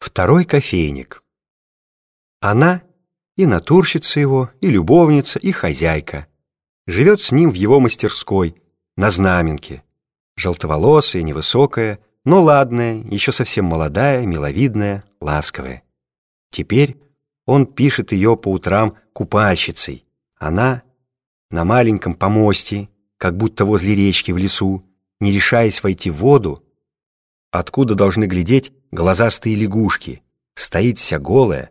Второй кофейник. Она и натурщица его, и любовница, и хозяйка. Живет с ним в его мастерской, на знаменке. Желтоволосая, невысокая, но ладная, еще совсем молодая, миловидная, ласковая. Теперь он пишет ее по утрам купальщицей. Она на маленьком помосте, как будто возле речки в лесу, не решаясь войти в воду, откуда должны глядеть глазастые лягушки, стоит вся голая,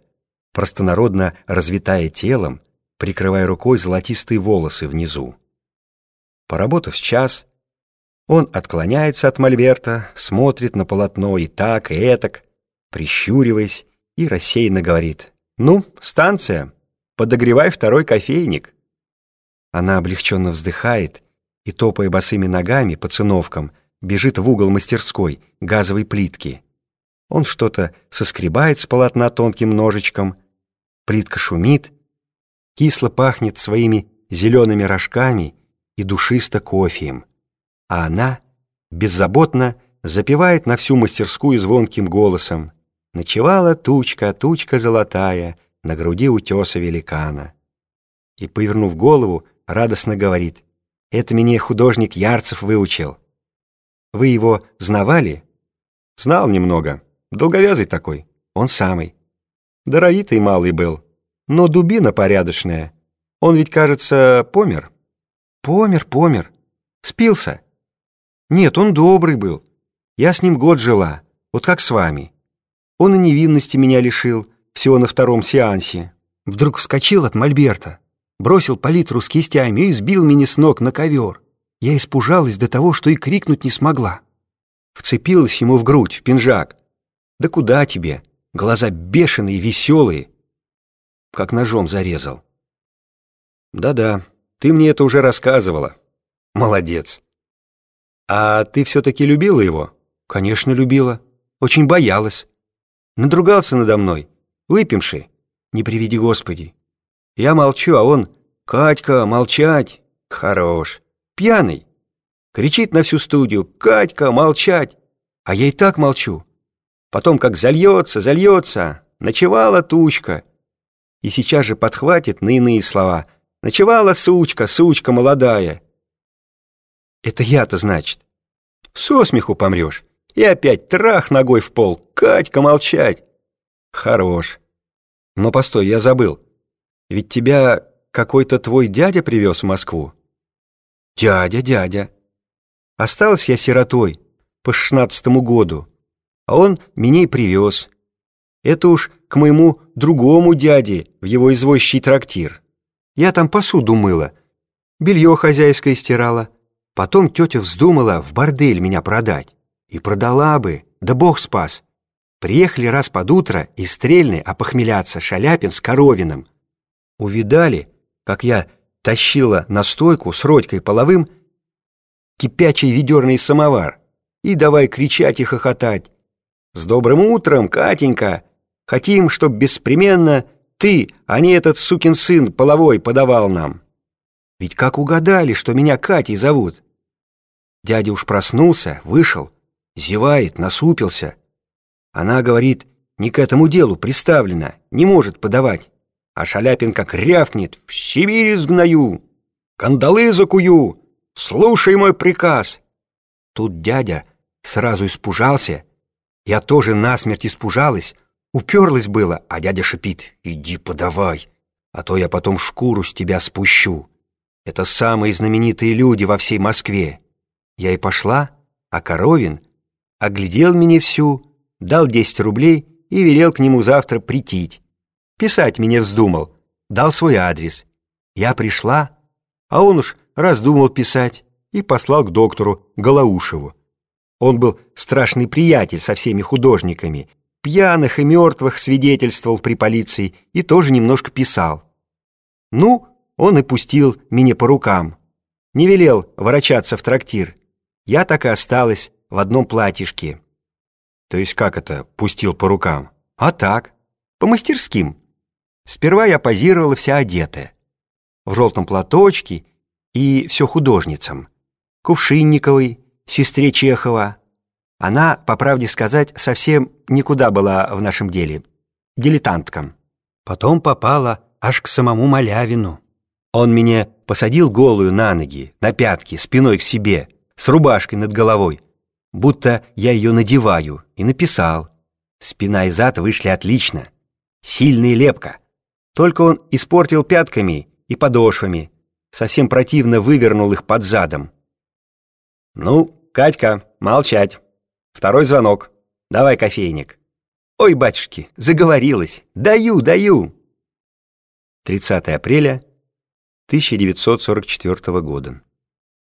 простонародно развитая телом, прикрывая рукой золотистые волосы внизу. Поработав час, он отклоняется от мольберта, смотрит на полотно и так, и этак, прищуриваясь, и рассеянно говорит «Ну, станция, подогревай второй кофейник». Она облегченно вздыхает и, топая босыми ногами по циновкам, бежит в угол мастерской газовой плитки. Он что-то соскребает с полотна тонким ножичком, плитка шумит, кисло пахнет своими зелеными рожками и душисто кофеем, а она беззаботно запевает на всю мастерскую звонким голосом «Ночевала тучка, тучка золотая, на груди утеса великана». И, повернув голову, радостно говорит «Это меня художник Ярцев выучил». Вы его знавали? Знал немного. Долговязый такой. Он самый. Даровитый малый был. Но дубина порядочная. Он ведь, кажется, помер. Помер, помер. Спился. Нет, он добрый был. Я с ним год жила. Вот как с вами. Он и невинности меня лишил. Всего на втором сеансе. Вдруг вскочил от мольберта. Бросил палитру с кистями и сбил меня с ног на ковер. Я испужалась до того, что и крикнуть не смогла. Вцепилась ему в грудь, в пинжак. «Да куда тебе? Глаза бешеные, веселые!» Как ножом зарезал. «Да-да, ты мне это уже рассказывала. Молодец. А ты все-таки любила его?» «Конечно, любила. Очень боялась. Надругался надо мной. Выпьемши. Не приведи Господи. Я молчу, а он... Катька, молчать. Хорош. Пьяный. Кричит на всю студию «Катька, молчать!» А я и так молчу. Потом как зальется, зальется, ночевала тучка. И сейчас же подхватит на иные слова «Ночевала сучка, сучка молодая». Это я-то, значит. Со смеху помрешь. И опять трах ногой в пол. Катька, молчать. Хорош. Но постой, я забыл. Ведь тебя какой-то твой дядя привез в Москву. Дядя, дядя. Осталась я сиротой по шестнадцатому году, а он меня и привез. Это уж к моему другому дяде в его извозчий трактир. Я там посуду мыла, белье хозяйское стирала. Потом тетя вздумала в бордель меня продать. И продала бы, да бог спас. Приехали раз под утро из Стрельны опохмеляться Шаляпин с Коровиным. Увидали, как я тащила на стойку с Родькой половым кипячий ведерный самовар и давай кричать и хохотать. «С добрым утром, Катенька! Хотим, чтоб беспременно ты, а не этот сукин сын половой подавал нам!» Ведь как угадали, что меня Катей зовут? Дядя уж проснулся, вышел, зевает, насупился. Она говорит, не к этому делу приставлена, не может подавать. А Шаляпин как рявкнет «В Сибирь изгнаю! Кандалы закую! Слушай мой приказ!» Тут дядя сразу испужался. Я тоже насмерть испужалась, уперлась было, а дядя шипит «Иди подавай, а то я потом шкуру с тебя спущу». Это самые знаменитые люди во всей Москве. Я и пошла, а Коровин оглядел меня всю, дал десять рублей и велел к нему завтра притить. Писать меня вздумал, дал свой адрес. Я пришла, а он уж раздумал писать и послал к доктору Голоушеву. Он был страшный приятель со всеми художниками, пьяных и мертвых свидетельствовал при полиции и тоже немножко писал. Ну, он и пустил меня по рукам. Не велел ворочаться в трактир. Я так и осталась в одном платьишке. То есть как это «пустил по рукам»? А так, по мастерским. Сперва я позировала вся одетая. В желтом платочке и все художницам. Кувшинниковой, сестре Чехова. Она, по правде сказать, совсем никуда была в нашем деле. Дилетанткам. Потом попала аж к самому Малявину. Он меня посадил голую на ноги, на пятки, спиной к себе, с рубашкой над головой, будто я ее надеваю, и написал. Спина и зад вышли отлично. Сильно и лепко. Только он испортил пятками и подошвами, совсем противно вывернул их под задом. «Ну, Катька, молчать. Второй звонок. Давай кофейник». «Ой, батюшки, заговорилась. Даю, даю». 30 апреля 1944 года.